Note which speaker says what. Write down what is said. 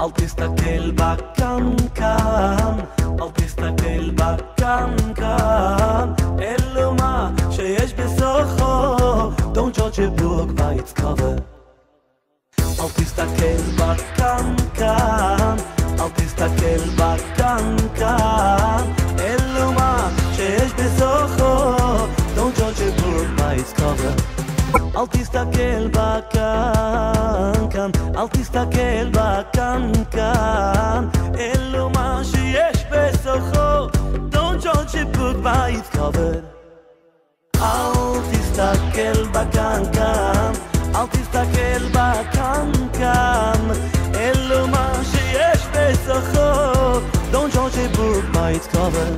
Speaker 1: אל תסתכל בקנקן, אל תסתכל בקנקן, אלו מה שיש בסוחו, don't judge a book by its cover. אל תסתכל בקנקן, אל תסתכל בקנקן, אלו מה שיש בסוחו, don't judge a book by its cover. אל תסתכל בקנקן, אל תסתכל בקנקן, אלו מה שיש בסוחו, don't judge a book by its cover. אל תסתכל בקנקן, אל תסתכל בקנקן, אלו מה שיש בסוחו, don't judge a book by its cover.